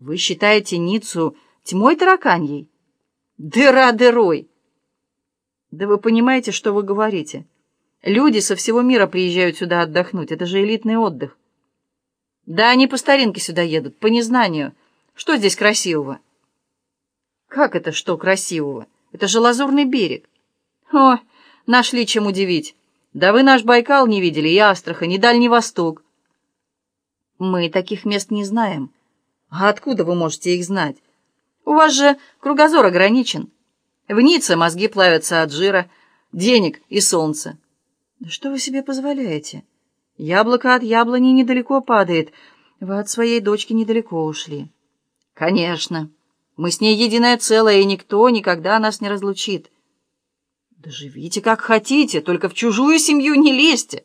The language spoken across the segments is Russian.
Вы считаете Ниццу тьмой тараканьей? Дыра дырой! Да вы понимаете, что вы говорите? Люди со всего мира приезжают сюда отдохнуть. Это же элитный отдых. Да они по старинке сюда едут, по незнанию. Что здесь красивого? Как это что красивого? Это же лазурный берег. О, нашли чем удивить. Да вы наш Байкал не видели, и Астрахань, и Дальний Восток. Мы таких мест не знаем. А откуда вы можете их знать? У вас же кругозор ограничен. В Ницце мозги плавятся от жира, денег и солнца. Да что вы себе позволяете? Яблоко от яблони недалеко падает. Вы от своей дочки недалеко ушли. Конечно. Мы с ней единое целое, и никто никогда нас не разлучит. Да живите как хотите, только в чужую семью не лезьте.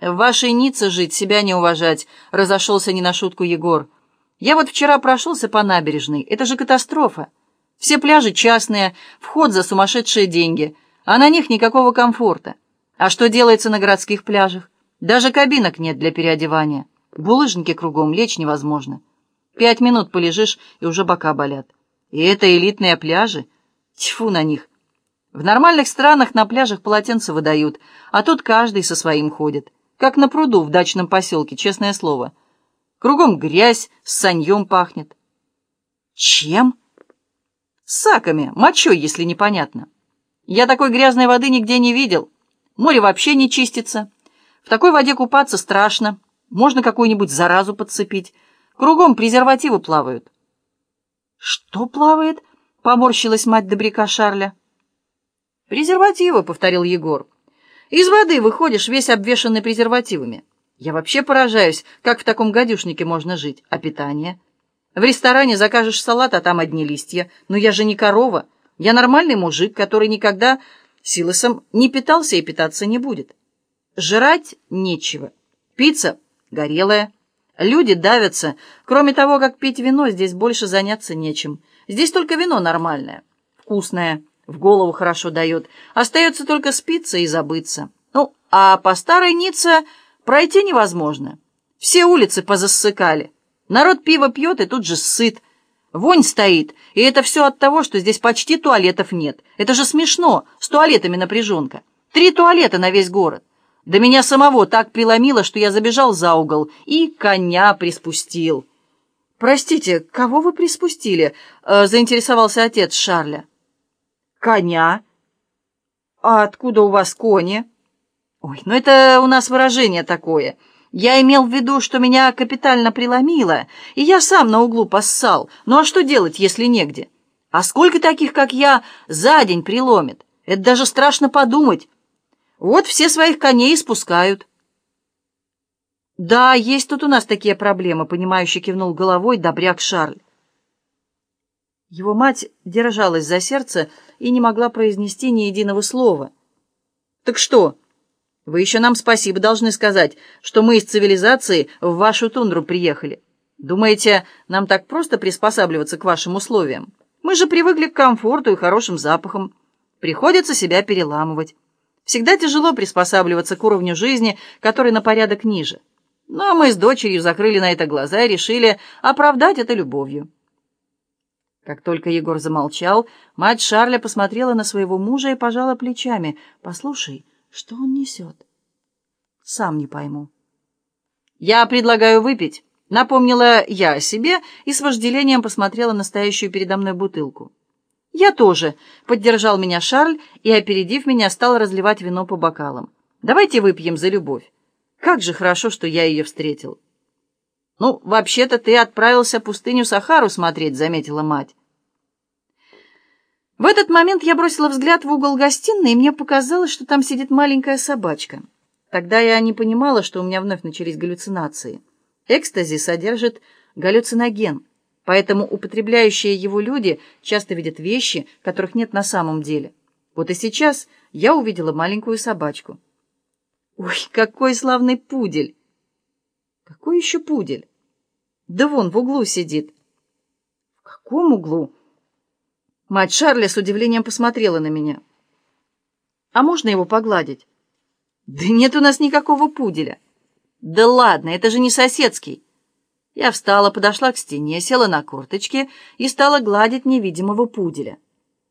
В вашей Ницце жить, себя не уважать, разошелся не на шутку Егор. Я вот вчера прошелся по набережной. Это же катастрофа. Все пляжи частные, вход за сумасшедшие деньги, а на них никакого комфорта. А что делается на городских пляжах? Даже кабинок нет для переодевания. Булыжники кругом, лечь невозможно. Пять минут полежишь, и уже бока болят. И это элитные пляжи. Тьфу на них. В нормальных странах на пляжах полотенца выдают, а тут каждый со своим ходит. Как на пруду в дачном поселке, честное слово. Кругом грязь, с саньем пахнет. Чем? Саками, мочой, если непонятно. Я такой грязной воды нигде не видел. Море вообще не чистится. В такой воде купаться страшно. Можно какую-нибудь заразу подцепить. Кругом презервативы плавают. «Что плавает?» — поморщилась мать добряка Шарля. «Презервативы», — повторил Егор. «Из воды выходишь весь обвешанный презервативами. Я вообще поражаюсь, как в таком гадюшнике можно жить. А питание? В ресторане закажешь салат, а там одни листья. Но я же не корова. Я нормальный мужик, который никогда силосом не питался и питаться не будет. Жрать нечего. Пицца горелая. Люди давятся. Кроме того, как пить вино, здесь больше заняться нечем. Здесь только вино нормальное, вкусное, в голову хорошо дает. Остается только спиться и забыться. Ну, а по старой Ницце пройти невозможно. Все улицы позассыкали. Народ пиво пьет и тут же сыт. Вонь стоит, и это все от того, что здесь почти туалетов нет. Это же смешно, с туалетами напряженка. Три туалета на весь город. Да меня самого так приломило, что я забежал за угол и коня приспустил. «Простите, кого вы приспустили?» э, — заинтересовался отец Шарля. «Коня». «А откуда у вас кони?» «Ой, ну это у нас выражение такое. Я имел в виду, что меня капитально приломило, и я сам на углу поссал. Ну а что делать, если негде? А сколько таких, как я, за день приломит? Это даже страшно подумать». Вот все своих коней спускают. Да, есть тут у нас такие проблемы, понимающе кивнул головой добряк Шарль. Его мать держалась за сердце и не могла произнести ни единого слова. «Так что? Вы еще нам спасибо должны сказать, что мы из цивилизации в вашу тундру приехали. Думаете, нам так просто приспосабливаться к вашим условиям? Мы же привыкли к комфорту и хорошим запахам. Приходится себя переламывать. Всегда тяжело приспосабливаться к уровню жизни, который на порядок ниже. Но мы с дочерью закрыли на это глаза и решили оправдать это любовью. Как только Егор замолчал, мать Шарля посмотрела на своего мужа и пожала плечами. «Послушай, что он несет?» «Сам не пойму». «Я предлагаю выпить», — напомнила я о себе и с вожделением посмотрела на стоящую передо мной бутылку. «Я тоже», — поддержал меня Шарль и, опередив меня, стал разливать вино по бокалам. «Давайте выпьем за любовь. Как же хорошо, что я ее встретил». «Ну, вообще-то ты отправился пустыню Сахару смотреть», — заметила мать. В этот момент я бросила взгляд в угол гостиной, и мне показалось, что там сидит маленькая собачка. Тогда я не понимала, что у меня вновь начались галлюцинации. Экстази содержит галлюциноген — Поэтому употребляющие его люди часто видят вещи, которых нет на самом деле. Вот и сейчас я увидела маленькую собачку. Ой, какой славный пудель! Какой еще пудель? Да вон в углу сидит. В каком углу? Мать Шарля с удивлением посмотрела на меня. А можно его погладить? Да нет у нас никакого пуделя. Да ладно, это же не соседский. Я встала, подошла к стене, села на корточки и стала гладить невидимого пуделя.